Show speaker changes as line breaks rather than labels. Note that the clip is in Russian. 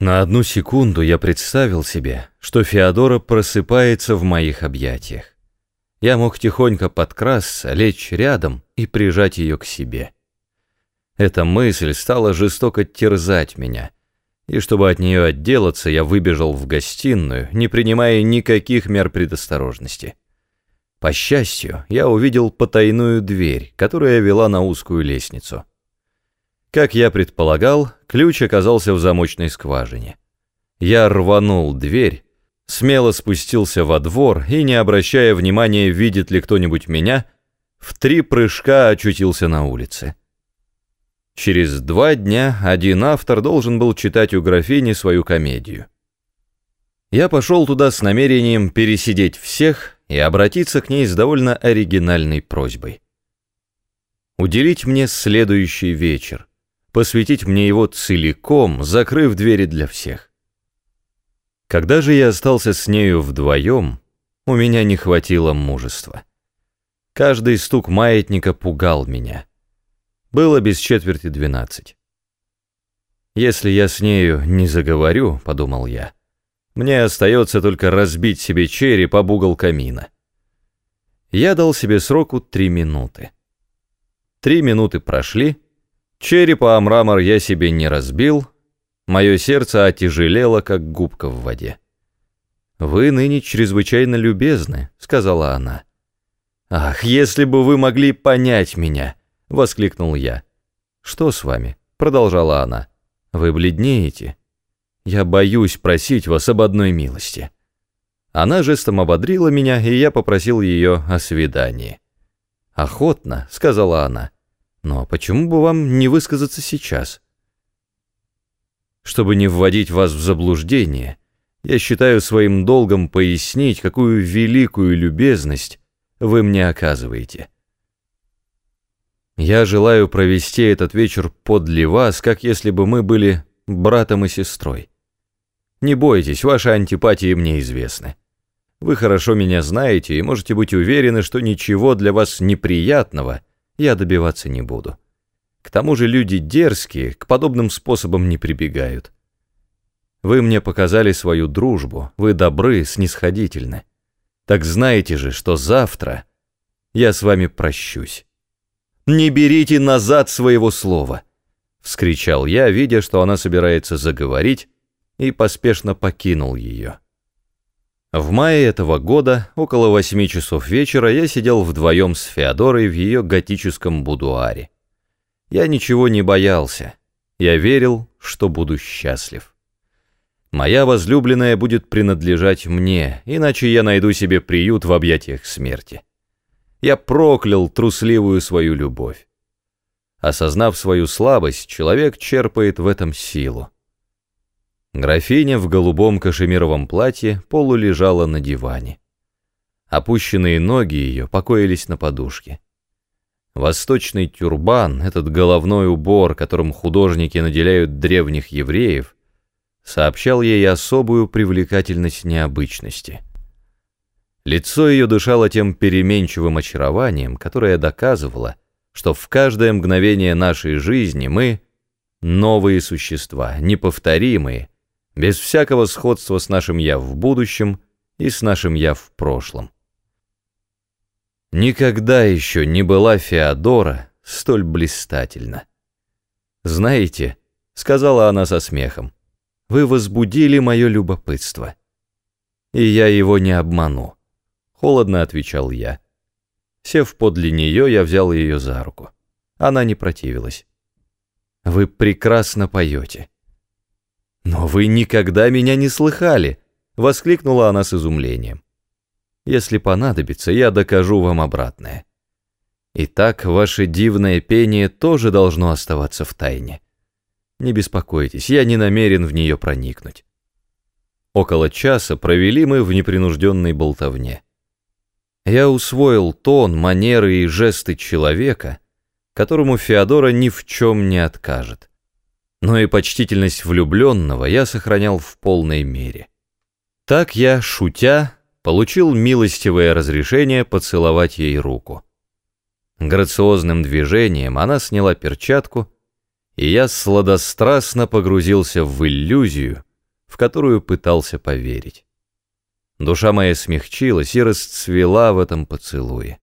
На одну секунду я представил себе, что Феодора просыпается в моих объятиях. Я мог тихонько подкрасться, лечь рядом и прижать ее к себе. Эта мысль стала жестоко терзать меня, и чтобы от нее отделаться, я выбежал в гостиную, не принимая никаких мер предосторожности. По счастью, я увидел потайную дверь, которая вела на узкую лестницу. Как я предполагал, ключ оказался в замочной скважине. Я рванул дверь, смело спустился во двор и, не обращая внимания, видит ли кто-нибудь меня, в три прыжка очутился на улице. Через два дня один автор должен был читать у графини свою комедию. Я пошел туда с намерением пересидеть всех и обратиться к ней с довольно оригинальной просьбой. Уделить мне следующий вечер, посвятить мне его целиком, закрыв двери для всех. Когда же я остался с нею вдвоем, у меня не хватило мужества. Каждый стук маятника пугал меня. Было без четверти двенадцать. «Если я с нею не заговорю», — подумал я, — мне остается только разбить себе череп об угол камина. Я дал себе сроку три минуты. Три минуты прошли, черепа о мрамор я себе не разбил, мое сердце отяжелело, как губка в воде. «Вы ныне чрезвычайно любезны», — сказала она. «Ах, если бы вы могли понять меня!» — воскликнул я. «Что с вами?» — продолжала она. «Вы бледнеете. Я боюсь просить вас об одной милости». Она жестом ободрила меня, и я попросил ее о свидании. «Охотно», — сказала она. «Но почему бы вам не высказаться сейчас?» Чтобы не вводить вас в заблуждение, я считаю своим долгом пояснить, какую великую любезность вы мне оказываете. Я желаю провести этот вечер подле вас, как если бы мы были братом и сестрой. Не бойтесь, ваши антипатии мне известны. Вы хорошо меня знаете и можете быть уверены, что ничего для вас неприятного я добиваться не буду. К тому же люди дерзкие, к подобным способам не прибегают. Вы мне показали свою дружбу, вы добры, снисходительны. Так знаете же, что завтра я с вами прощусь. Не берите назад своего слова, — вскричал я, видя, что она собирается заговорить, и поспешно покинул ее. В мае этого года, около восьми часов вечера, я сидел вдвоем с Феодорой в ее готическом будуаре. Я ничего не боялся. Я верил, что буду счастлив. Моя возлюбленная будет принадлежать мне, иначе я найду себе приют в объятиях смерти. Я проклял трусливую свою любовь. Осознав свою слабость, человек черпает в этом силу. Графиня в голубом кашемировом платье полулежала на диване. Опущенные ноги ее покоились на подушке. Восточный тюрбан, этот головной убор, которым художники наделяют древних евреев, сообщал ей особую привлекательность необычности. Лицо ее дышало тем переменчивым очарованием, которое доказывало, что в каждое мгновение нашей жизни мы — новые существа, неповторимые, без всякого сходства с нашим «я» в будущем и с нашим «я» в прошлом. Никогда еще не была Феодора столь блистательна. «Знаете», — сказала она со смехом, — «вы возбудили мое любопытство». «И я его не обману», — холодно отвечал я. Сев подле нее, я взял ее за руку. Она не противилась. «Вы прекрасно поете». «Но вы никогда меня не слыхали!» — воскликнула она с изумлением. «Если понадобится, я докажу вам обратное. Итак, ваше дивное пение тоже должно оставаться в тайне. Не беспокойтесь, я не намерен в нее проникнуть». Около часа провели мы в непринужденной болтовне. Я усвоил тон, манеры и жесты человека, которому Феодора ни в чем не откажет но и почтительность влюбленного я сохранял в полной мере. Так я, шутя, получил милостивое разрешение поцеловать ей руку. Грациозным движением она сняла перчатку, и я сладострастно погрузился в иллюзию, в которую пытался поверить. Душа моя смягчилась и расцвела в этом поцелуе.